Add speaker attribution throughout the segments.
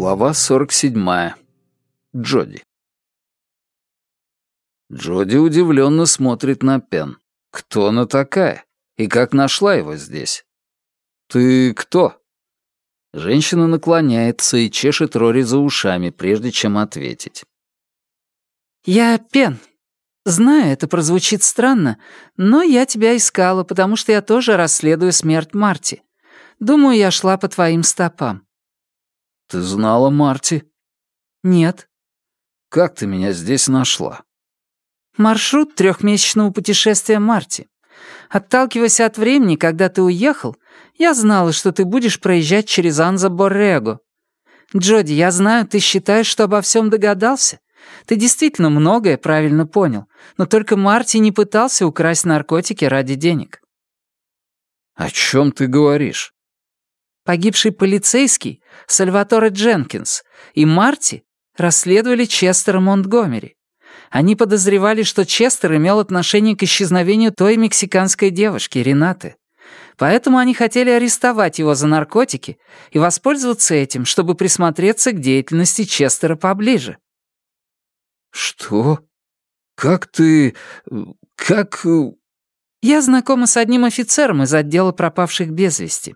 Speaker 1: Глава 47. Джоди. Джоди удивленно смотрит на Пен. Кто она такая? И как нашла его здесь? «Ты кто?» Женщина наклоняется и чешет Рори за ушами, прежде чем ответить.
Speaker 2: «Я Пен. Знаю, это прозвучит странно, но я тебя искала, потому что я тоже расследую смерть Марти. Думаю, я шла по твоим стопам».
Speaker 1: «Ты знала Марти?»
Speaker 2: «Нет».
Speaker 1: «Как ты меня здесь нашла?»
Speaker 2: «Маршрут трехмесячного путешествия Марти. Отталкиваясь от времени, когда ты уехал, я знала, что ты будешь проезжать через Анза-Боррего. Джоди, я знаю, ты считаешь, что обо всем догадался. Ты действительно многое правильно понял, но только Марти не пытался украсть наркотики ради денег».
Speaker 1: «О чем ты говоришь?»
Speaker 2: Погибший полицейский Сальваторе Дженкинс и Марти расследовали Честера Монтгомери. Они подозревали, что Честер имел отношение к исчезновению той мексиканской девушки, Ренаты. Поэтому они хотели арестовать его за наркотики и воспользоваться этим, чтобы присмотреться к деятельности Честера поближе.
Speaker 1: «Что? Как ты... как...»
Speaker 2: Я знакома с одним офицером из отдела пропавших без вести.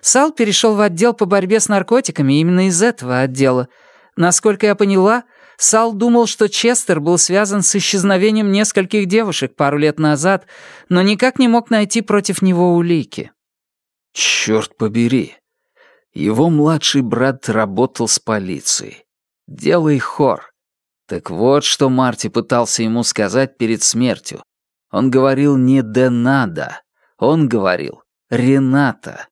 Speaker 2: Сал перешел в отдел по борьбе с наркотиками именно из этого отдела. Насколько я поняла, Сал думал, что Честер был связан с исчезновением нескольких девушек пару лет назад, но никак не мог найти против него улики.
Speaker 1: Черт побери. Его младший брат работал с полицией. Делай хор. Так вот, что Марти пытался ему сказать перед смертью. Он говорил не «де надо», он говорил «Рената».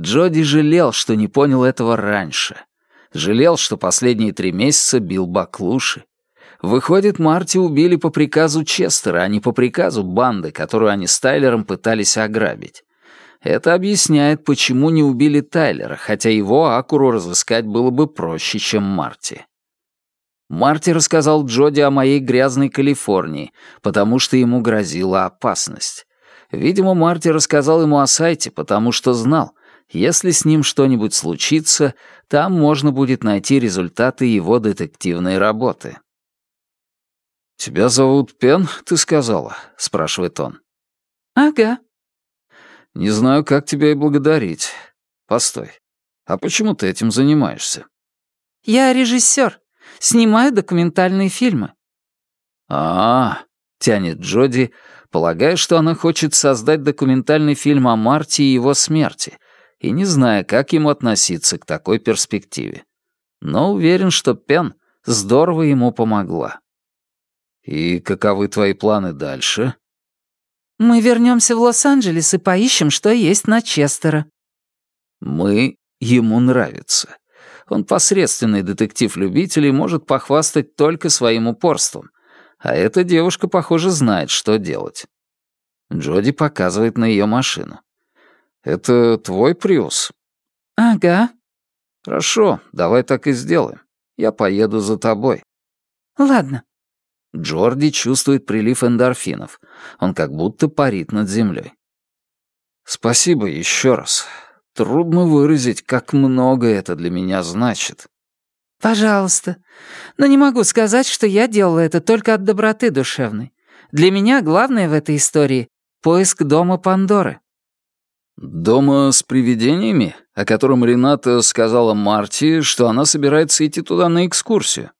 Speaker 1: Джоди жалел, что не понял этого раньше. Жалел, что последние три месяца бил баклуши. Выходит, Марти убили по приказу Честера, а не по приказу банды, которую они с Тайлером пытались ограбить. Это объясняет, почему не убили Тайлера, хотя его Акуру разыскать было бы проще, чем Марти. Марти рассказал Джоди о моей грязной Калифорнии, потому что ему грозила опасность. Видимо, Марти рассказал ему о сайте, потому что знал, если с ним что-нибудь случится, там можно будет найти результаты его детективной работы. «Тебя зовут Пен, ты сказала?» — спрашивает он.
Speaker 2: «Ага».
Speaker 1: «Не знаю, как тебя и благодарить. Постой. А почему ты этим занимаешься?»
Speaker 2: «Я режиссер. Снимаю документальные фильмы».
Speaker 1: «А, -а — тянет Джоди, полагая, что она хочет создать документальный фильм о Марте и его смерти — и не зная, как ему относиться к такой перспективе. Но уверен, что Пен здорово ему помогла. «И каковы твои планы дальше?»
Speaker 2: «Мы вернемся в Лос-Анджелес и поищем, что есть на Честера».
Speaker 1: «Мы ему нравится. Он посредственный детектив-любитель и может похвастать только своим упорством. А эта девушка, похоже, знает, что делать». Джоди показывает на ее машину. «Это твой Приус?»
Speaker 2: «Ага».
Speaker 1: «Хорошо, давай так и сделаем. Я поеду за тобой».
Speaker 2: «Ладно».
Speaker 1: Джорди чувствует прилив эндорфинов. Он как будто парит над землей. «Спасибо еще раз. Трудно выразить, как много это для меня значит».
Speaker 2: «Пожалуйста. Но не могу сказать, что я делала это только от доброты душевной. Для меня главное в этой истории — поиск дома Пандоры».
Speaker 1: «Дома с привидениями, о котором Рената сказала Марти, что она собирается идти туда на экскурсию?»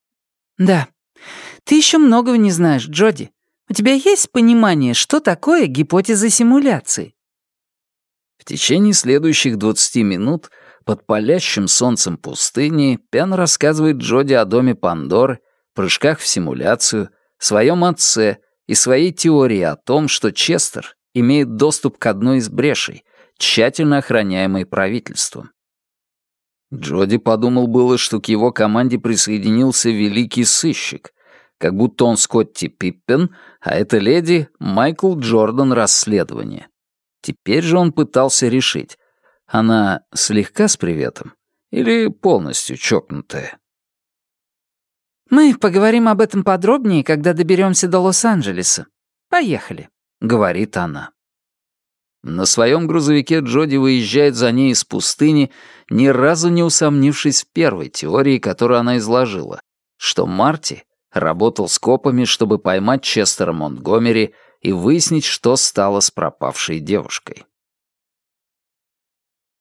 Speaker 2: «Да. Ты еще многого не знаешь, Джоди. У тебя есть понимание, что такое гипотеза симуляции?»
Speaker 1: В течение следующих 20 минут под палящим солнцем пустыни Пен рассказывает Джоди о доме Пандоры, прыжках в симуляцию, своем отце и своей теории о том, что Честер имеет доступ к одной из брешей, тщательно охраняемой правительством. Джоди подумал было, что к его команде присоединился великий сыщик, как будто он Скотти Пиппен, а эта леди — Майкл Джордан расследование. Теперь же он пытался решить, она слегка с приветом или полностью чокнутая.
Speaker 2: «Мы поговорим об этом подробнее, когда доберемся до Лос-Анджелеса. Поехали», — говорит она.
Speaker 1: На своем грузовике Джоди выезжает за ней из пустыни, ни разу не усомнившись в первой теории, которую она изложила, что Марти работал с копами, чтобы поймать Честера Монтгомери и выяснить, что стало с пропавшей девушкой.